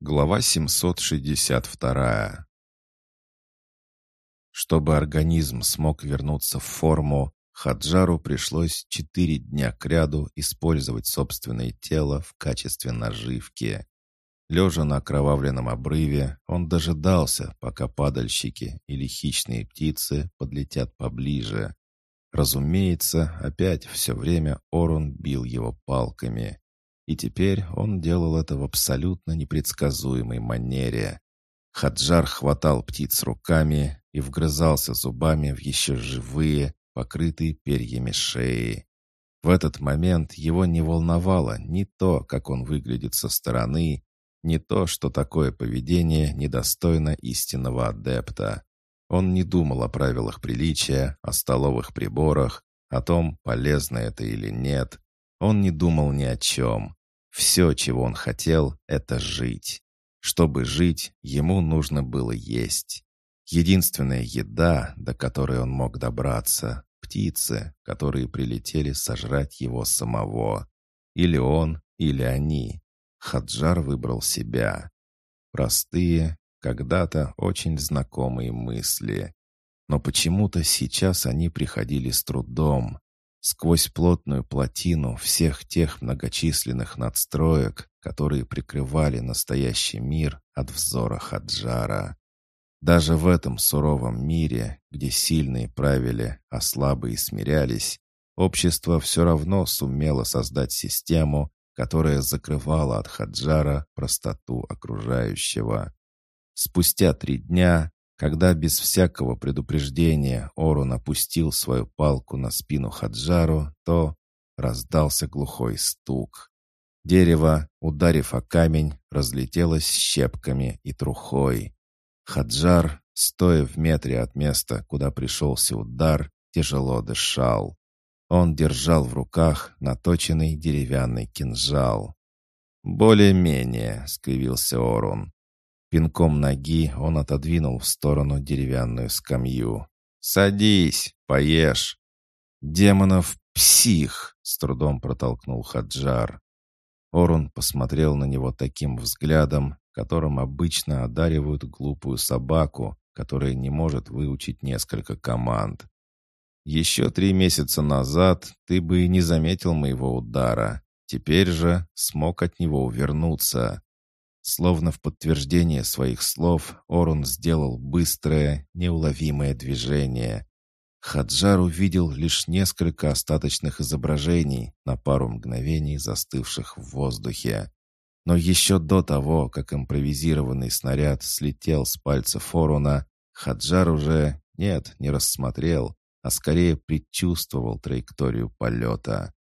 Глава 762. Чтобы организм смог вернуться в форму, Хаджару пришлось четыре дня кряду использовать собственное тело в качестве наживки. Лежа на окровавленном обрыве, он дожидался, пока падальщики или хищные птицы подлетят поближе. Разумеется, опять все время Орун бил его палками. И теперь он делал это в абсолютно непредсказуемой манере. Хаджар хватал птиц руками и вгрызался зубами в еще живые, покрытые перьями шеи. В этот момент его не волновало ни то, как он выглядит со стороны, ни то, что такое поведение недостойно истинного адепта. Он не думал о правилах приличия, о столовых приборах, о том, полезно это или нет. Он не думал ни о чем. Все, чего он хотел, это жить. Чтобы жить, ему нужно было есть. Единственная еда, до которой он мог добраться — птицы, которые прилетели сожрать его самого. Или он, или они. Хаджар выбрал себя. Простые, когда-то очень знакомые мысли. Но почему-то сейчас они приходили с трудом, сквозь плотную плотину всех тех многочисленных надстроек, которые прикрывали настоящий мир от взора Хаджара. Даже в этом суровом мире, где сильные правили, а слабые смирялись, общество все равно сумело создать систему, которая закрывала от Хаджара простоту окружающего. Спустя три дня когда без всякого предупреждения Орун опустил свою палку на спину Хаджару, то раздался глухой стук. Дерево, ударив о камень, разлетелось щепками и трухой. Хаджар, стоя в метре от места, куда пришелся удар, тяжело дышал. Он держал в руках наточенный деревянный кинжал. «Более-менее», — скривился Орун. Пинком ноги он отодвинул в сторону деревянную скамью. «Садись, поешь!» «Демонов псих!» — с трудом протолкнул Хаджар. Орун посмотрел на него таким взглядом, которым обычно одаривают глупую собаку, которая не может выучить несколько команд. «Еще три месяца назад ты бы и не заметил моего удара. Теперь же смог от него увернуться. Словно в подтверждение своих слов, Орун сделал быстрое, неуловимое движение. Хаджар увидел лишь несколько остаточных изображений на пару мгновений застывших в воздухе. Но еще до того, как импровизированный снаряд слетел с пальца Оруна, Хаджар уже, нет, не рассмотрел, а скорее предчувствовал траекторию полета.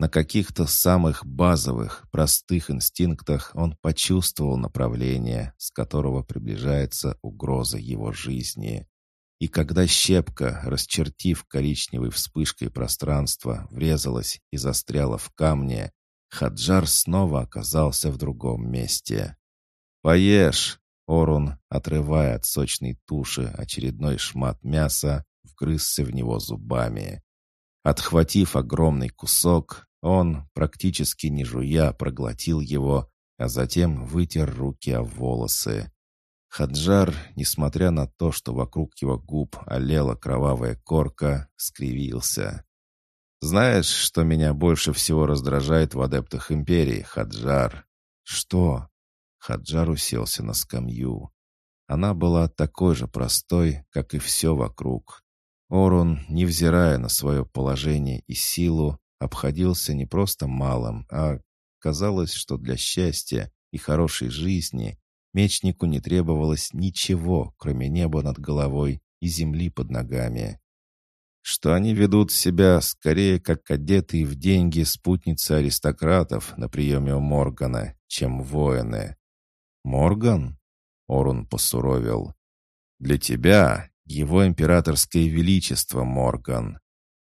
На каких-то самых базовых, простых инстинктах он почувствовал направление, с которого приближается угроза его жизни. И когда щепка, расчертив коричневой вспышкой пространство, врезалась и застряла в камне, Хаджар снова оказался в другом месте. «Поешь!» — Орун, отрывая от сочной туши очередной шмат мяса, вгрызся в него зубами. Отхватив огромный кусок, он, практически не жуя, проглотил его, а затем вытер руки о волосы. Хаджар, несмотря на то, что вокруг его губ олела кровавая корка, скривился. «Знаешь, что меня больше всего раздражает в адептах Империи, Хаджар?» «Что?» Хаджар уселся на скамью. Она была такой же простой, как и все вокруг. Орун, невзирая на свое положение и силу, обходился не просто малым, а казалось, что для счастья и хорошей жизни мечнику не требовалось ничего, кроме неба над головой и земли под ногами. Что они ведут себя скорее как одетые в деньги спутницы аристократов на приеме у Моргана, чем воины. «Морган?» — Орун посуровил. «Для тебя его императорское величество, Морган.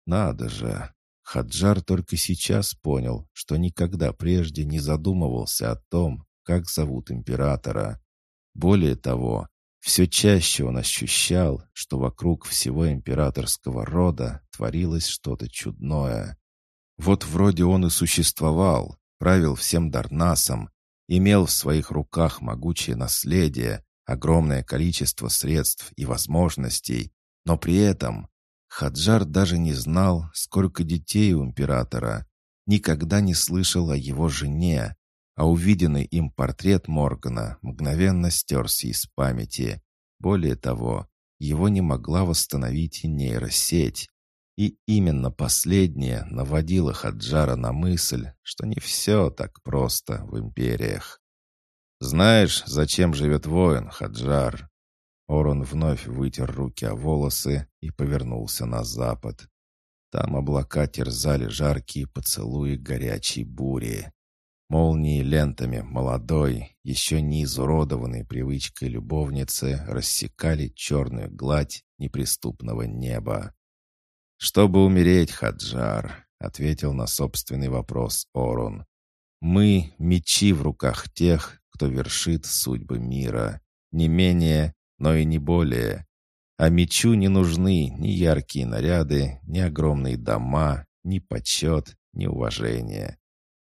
Надо же, Хаджар только сейчас понял, что никогда прежде не задумывался о том, как зовут императора. Более того, все чаще он ощущал, что вокруг всего императорского рода творилось что-то чудное. Вот вроде он и существовал, правил всем Дарнасом, имел в своих руках могучее наследие, огромное количество средств и возможностей, но при этом Хаджар даже не знал, сколько детей у императора, никогда не слышал о его жене, а увиденный им портрет Моргана мгновенно стерся из памяти. Более того, его не могла восстановить нейросеть. И именно последнее наводило Хаджара на мысль, что не все так просто в империях. «Знаешь, зачем живет воин, Хаджар?» Орон вновь вытер руки о волосы и повернулся на запад. Там облака терзали жаркие поцелуи горячей бури. Молнии лентами молодой, еще не изуродованной привычкой любовницы рассекали черную гладь неприступного неба. «Чтобы умереть, Хаджар», — ответил на собственный вопрос Орон. «Мы — мечи в руках тех, кто вершит судьбы мира. Не менее, но и не более. А мечу не нужны ни яркие наряды, ни огромные дома, ни почет, ни уважение.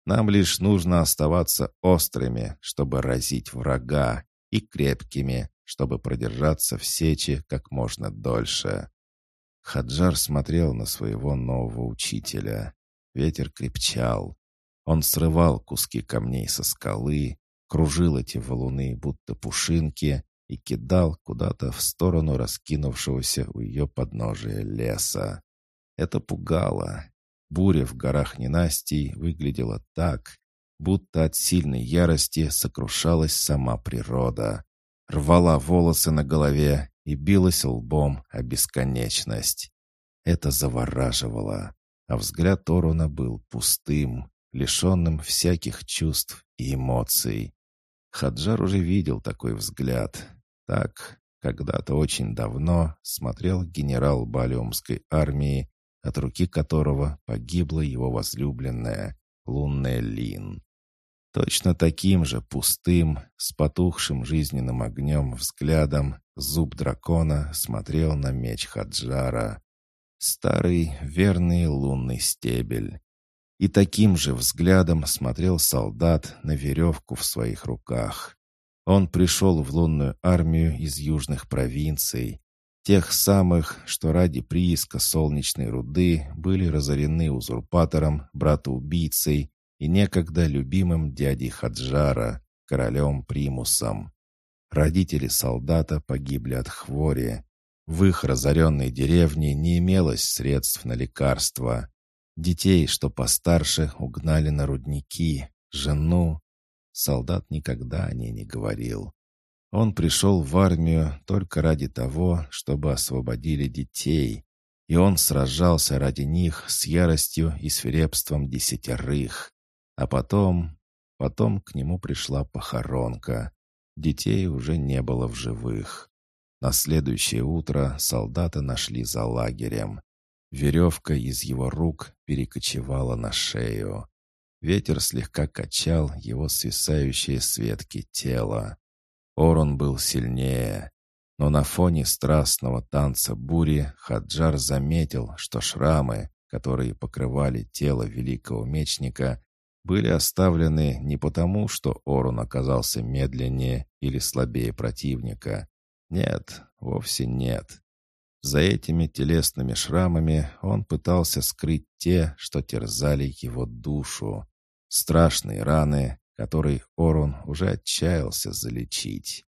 Нам лишь нужно оставаться острыми, чтобы разить врага, и крепкими, чтобы продержаться в сече как можно дольше. Хаджар смотрел на своего нового учителя. Ветер крепчал. Он срывал куски камней со скалы, кружил эти валуны, будто пушинки, и кидал куда-то в сторону раскинувшегося у ее подножия леса. Это пугало. Буря в горах ненастий выглядела так, будто от сильной ярости сокрушалась сама природа. Рвала волосы на голове и билась лбом о бесконечность. Это завораживало, а взгляд Оруна был пустым, лишенным всяких чувств и эмоций. Хаджар уже видел такой взгляд. Так, когда-то очень давно смотрел генерал Балиумской армии, от руки которого погибла его возлюбленная, лунная Лин. Точно таким же пустым, с потухшим жизненным огнем взглядом зуб дракона смотрел на меч Хаджара. Старый, верный лунный стебель. И таким же взглядом смотрел солдат на веревку в своих руках. Он пришел в лунную армию из южных провинций, тех самых, что ради прииска солнечной руды были разорены узурпатором, брата-убийцей и некогда любимым дядей Хаджара, королем Примусом. Родители солдата погибли от хвори. В их разоренной деревне не имелось средств на лекарства. Детей, что постарше, угнали на рудники. Жену. Солдат никогда о ней не говорил. Он пришел в армию только ради того, чтобы освободили детей. И он сражался ради них с яростью и свирепством десятерых. А потом... Потом к нему пришла похоронка. Детей уже не было в живых. На следующее утро солдата нашли за лагерем. Веревка из его рук перекочевала на шею. Ветер слегка качал его свисающие с ветки тело. Орон был сильнее, но на фоне страстного танца бури Хаджар заметил, что шрамы, которые покрывали тело великого мечника, были оставлены не потому, что Орун оказался медленнее или слабее противника. Нет, вовсе нет. За этими телесными шрамами он пытался скрыть те, что терзали его душу. Страшные раны, которые Орун уже отчаялся залечить.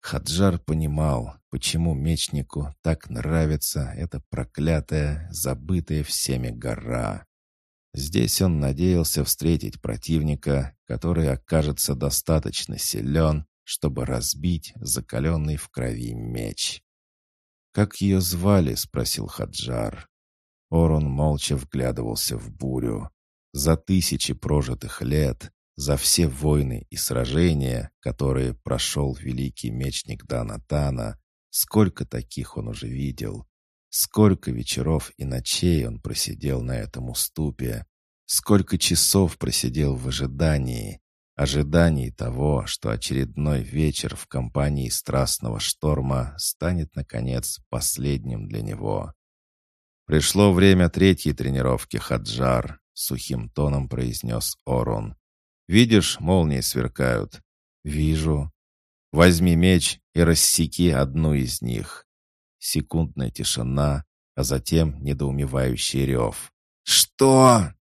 Хаджар понимал, почему мечнику так нравится эта проклятая, забытая всеми гора. Здесь он надеялся встретить противника, который окажется достаточно силен, чтобы разбить закаленный в крови меч. «Как ее звали?» — спросил Хаджар. Орон молча вглядывался в бурю. За тысячи прожитых лет, за все войны и сражения, которые прошел великий мечник Данатана, сколько таких он уже видел. Сколько вечеров и ночей он просидел на этом уступе. Сколько часов просидел в ожидании, ожидании того, что очередной вечер в компании страстного шторма станет, наконец, последним для него. «Пришло время третьей тренировки, Хаджар», — сухим тоном произнес Орон. Видишь, молнии сверкают?» «Вижу». «Возьми меч и рассеки одну из них». Секундная тишина, а затем недоумевающий рев. «Что?»